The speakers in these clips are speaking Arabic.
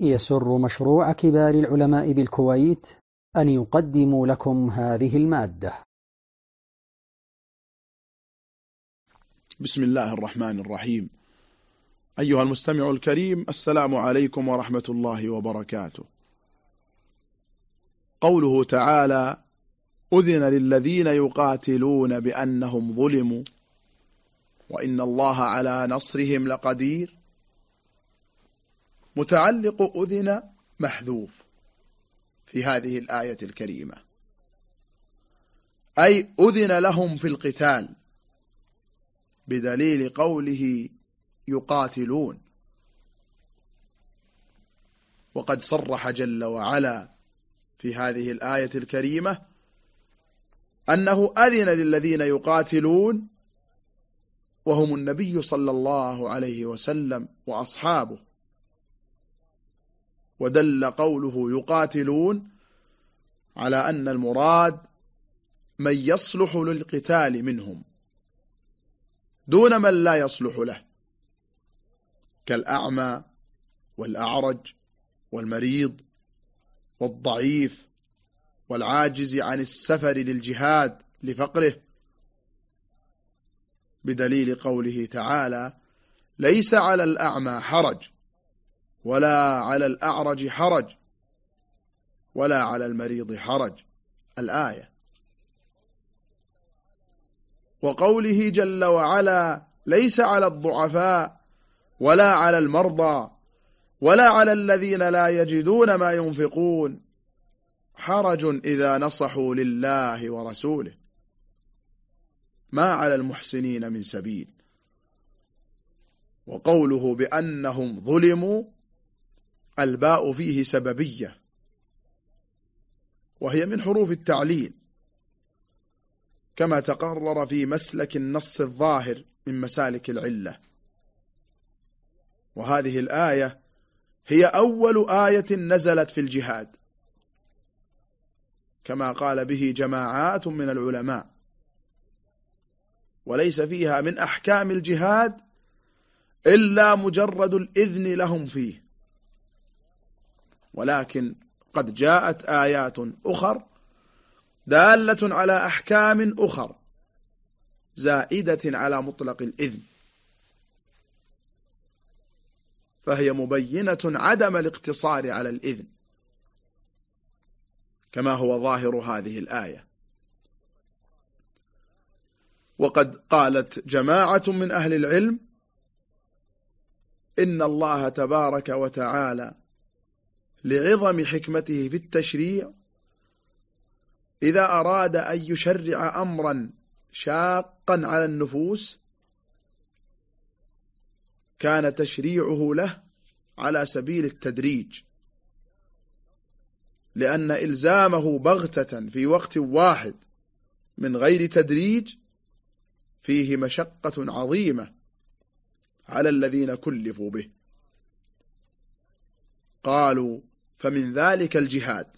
يسر مشروع كبار العلماء بالكويت أن يقدم لكم هذه المادة. بسم الله الرحمن الرحيم. أيها المستمع الكريم السلام عليكم ورحمة الله وبركاته. قوله تعالى أذن للذين يقاتلون بأنهم ظلموا وإن الله على نصرهم لقدير. متعلق أذن محذوف في هذه الآية الكريمة. أي أذن لهم في القتال بدليل قوله يقاتلون. وقد صرح جل وعلا في هذه الآية الكريمة أنه أذن للذين يقاتلون وهم النبي صلى الله عليه وسلم وأصحابه. ودل قوله يقاتلون على أن المراد من يصلح للقتال منهم دون من لا يصلح له كالأعمى والأعرج والمريض والضعيف والعاجز عن السفر للجهاد لفقره بدليل قوله تعالى ليس على الأعمى حرج ولا على الأعرج حرج ولا على المريض حرج. الآية. وقوله جل وعلا ليس على الضعفاء ولا على المرضى ولا على الذين لا يجدون ما ينفقون. حرج إذا نصحوا لله ورسوله. ما على المحسنين من سبيل. وقوله بأنهم ظلموا الباء فيه سببية وهي من حروف التعليل كما تقرر في مسلك النص الظاهر من مسالك العلة. وهذه الآية هي أول آية نزلت في الجهاد كما قال به جماعات من العلماء. وليس فيها من أحكام الجهاد إلا مجرد الإذن لهم فيه. ولكن قد جاءت آيات أخر دالة على أحكام أخر زائدة على مطلق الإذن. فهي مبينة عدم الاقتصار على الإذن كما هو ظاهر هذه الآية. وقد قالت جماعة من أهل العلم إن الله تبارك وتعالى لعظم حكمته في التشريع. إذا أراد أن يشرع أمرا شاقا على النفوس كان تشريعه له على سبيل التدريج. لأن إلزامه بغتة في وقت واحد من غير تدريج فيه مشقة عظيمة على الذين كلفوا به. قالوا فمن ذلك الجهاد.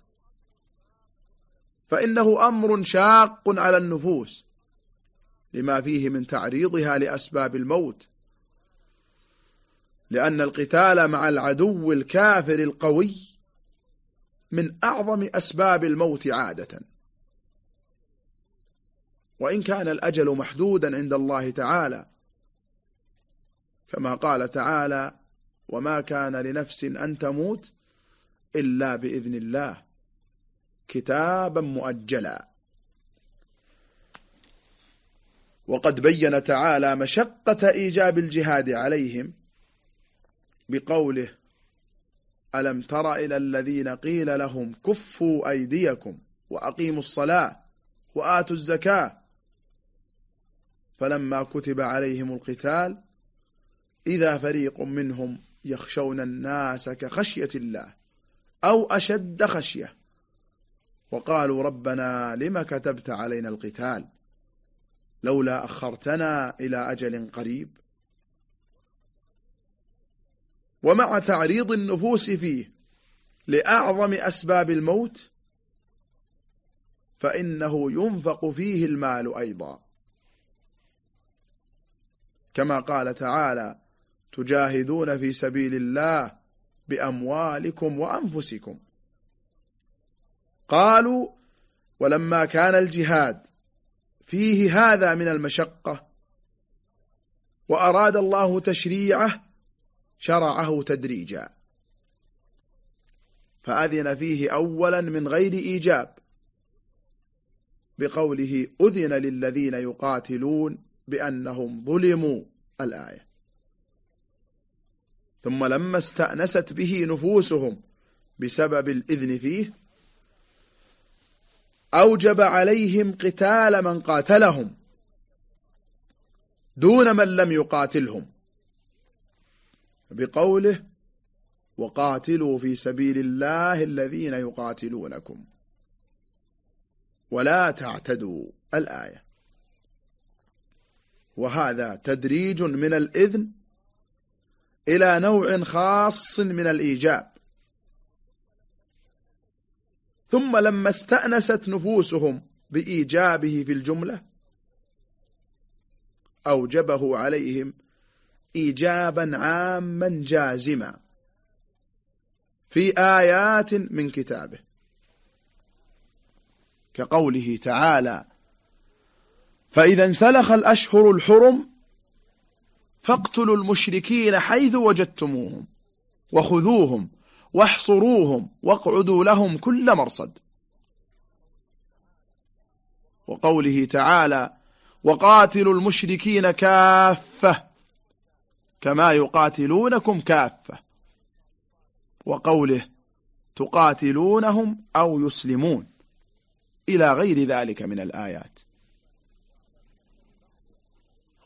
فإنه أمر شاق على النفوس لما فيه من تعريضها لأسباب الموت. لأن القتال مع العدو الكافر القوي من أعظم أسباب الموت عادة. وإن كان الأجل محدودا عند الله تعالى كما قال تعالى وما كان لنفس أن تموت إلا بإذن الله. كتابا مؤجلا. وقد بين تعالى مشقة إيجاب الجهاد عليهم بقوله ألم تر إلى الذين قيل لهم كفوا أيديكم وأقيموا الصلاة وآتوا الزكاة. فلما كتب عليهم القتال إذا فريق منهم يخشون الناس كخشية الله أو أشد خشية. وقالوا ربنا لما كتبت علينا القتال؟ لولا أخرتنا إلى أجل قريب. ومع تعريض النفوس فيه لأعظم أسباب الموت فإنه ينفق فيه المال أيضا. كما قال تعالى تجاهدون في سبيل الله بأموالكم وأنفسكم. قالوا ولما كان الجهاد فيه هذا من المشقة وأراد الله تشريعه شرعه تدريجا. فأذن فيه أولا من غير إيجاب بقوله أذن للذين يقاتلون بأنهم ظلموا الآية. ثم لما استأنست به نفوسهم بسبب الإذن فيه أوجب عليهم قتال من قاتلهم دون من لم يقاتلهم بقوله وقاتلوا في سبيل الله الذين يقاتلونكم ولا تعتدوا الآية. وهذا تدريج من الإذن إلى نوع خاص من الإيجاب. ثم لما استأنست نفوسهم بإيجابه في الجملة أوجبه عليهم إيجابا عاما جازما في آيات من كتابه. كقوله تعالى فإذا انسلخ الأشهر الحرم فاقتلوا المشركين حيث وجدتموهم وخذوهم واحصروهم واقعدوا لهم كل مرصد. وقوله تعالى وقاتلوا المشركين كافة كما يقاتلونكم كافة. وقوله تقاتلونهم أو يسلمون. إلى غير ذلك من الآيات.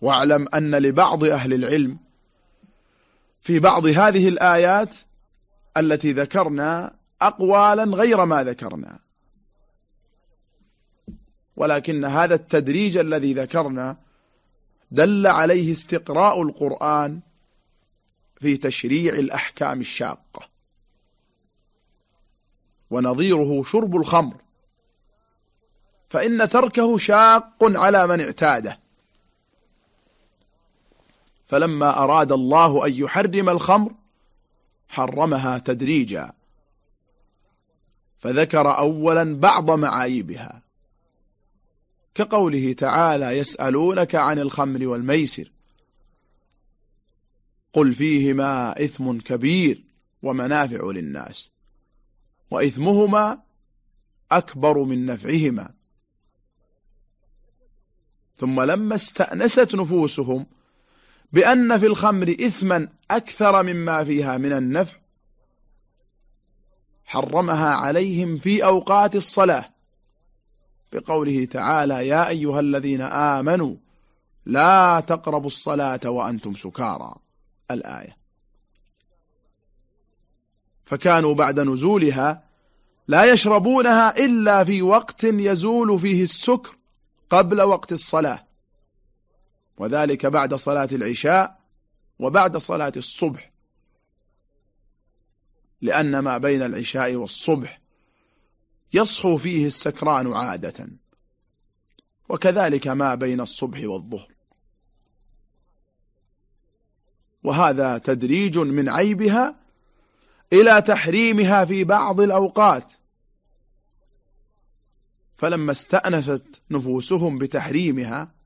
واعلم أن لبعض أهل العلم في بعض هذه الآيات التي ذكرنا أقوالا غير ما ذكرنا. ولكن هذا التدريج الذي ذكرنا دل عليه استقراء القرآن في تشريع الأحكام الشاقة. ونظيره شرب الخمر. فإن تركه شاق على من اعتاده. فلما أراد الله أن يحرم الخمر حرمها تدريجا. فذكر أولا بعض معايبها. كقوله تعالى يسألونك عن الخمر والميسر. قل فيهما إثم كبير ومنافع للناس وإثمهما أكبر من نفعهما. ثم لما استأنست نفوسهم بأن في الخمر إثما أكثر مما فيها من النفع حرمها عليهم في أوقات الصلاة. بقوله تعالى يا أيها الذين آمنوا لا تقربوا الصلاة وأنتم سكارى. الآية. فكانوا بعد نزولها لا يشربونها إلا في وقت يزول فيه السكر قبل وقت الصلاة. وذلك بعد صلاة العشاء وبعد صلاة الصبح. لأن ما بين العشاء والصبح يصحو فيه السكران عادة وكذلك ما بين الصبح والظهر. وهذا تدريج من عيبها إلى تحريمها في بعض الأوقات. فلما استأنفت نفوسهم بتحريمها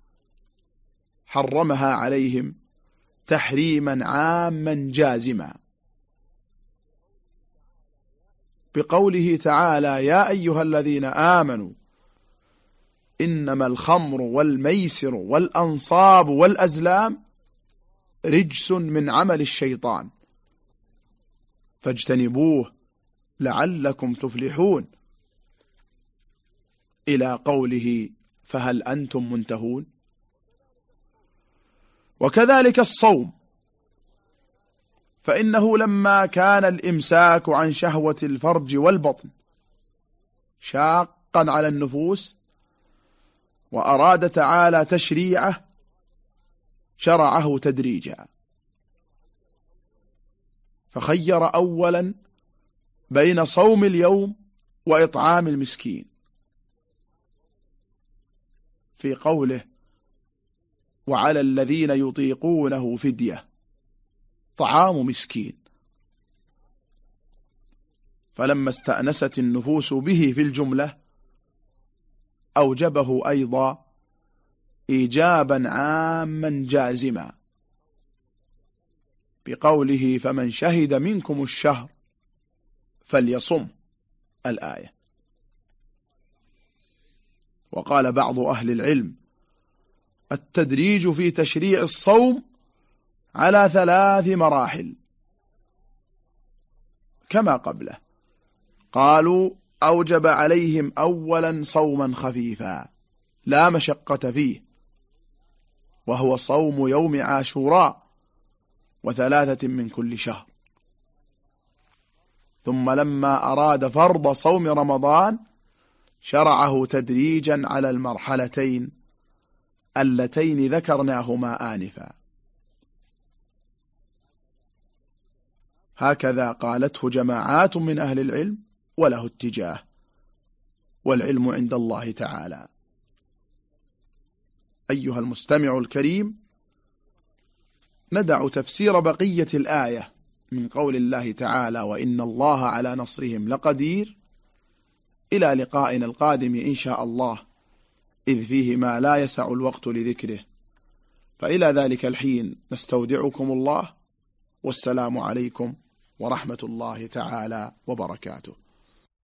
حرمها عليهم تحريما عاما جازما. بقوله تعالى يا أيها الذين آمنوا إنما الخمر والميسر والأنصاب والأزلام رجس من عمل الشيطان. فاجتنبوه لعلكم تفلحون. إلى قوله فهل أنتم منتهون؟ وكذلك الصوم. فإنه لما كان الإمساك عن شهوة الفرج والبطن شاقا على النفوس وأراد تعالى تشريعه شرعه تدريجا. فخير أولا بين صوم اليوم وإطعام المسكين. في قوله وعلى الذين يطيقونه فدية. طعام مسكين. فلما استأنست النفوس به في الجملة أوجبه أيضا إيجابا عاما جازما. بقوله فمن شهد منكم الشهر فليصم الآية. وقال بعض أهل العلم التدريج في تشريع الصوم على ثلاث مراحل. كما قبله. قالوا أوجب عليهم أولا صوما خفيفا لا مشقة فيه وهو صوم يوم عاشوراء وثلاثة من كل شهر. ثم لما أراد فرض صوم رمضان شرعه تدريجا على المرحلتين. اللتين ذكرناهما آنفا. هكذا قالته جماعات من أهل العلم وله اتجاه والعلم عند الله تعالى. أيها المستمع الكريم ندع تفسير بقية الآية من قول الله تعالى وإن الله على نصرهم لقدير. إلى لقائنا القادم إن شاء الله. إذ فيه ما لا يسع الوقت لذكره. فإلى ذلك الحين نستودعكم الله والسلام عليكم ورحمة الله تعالى وبركاته.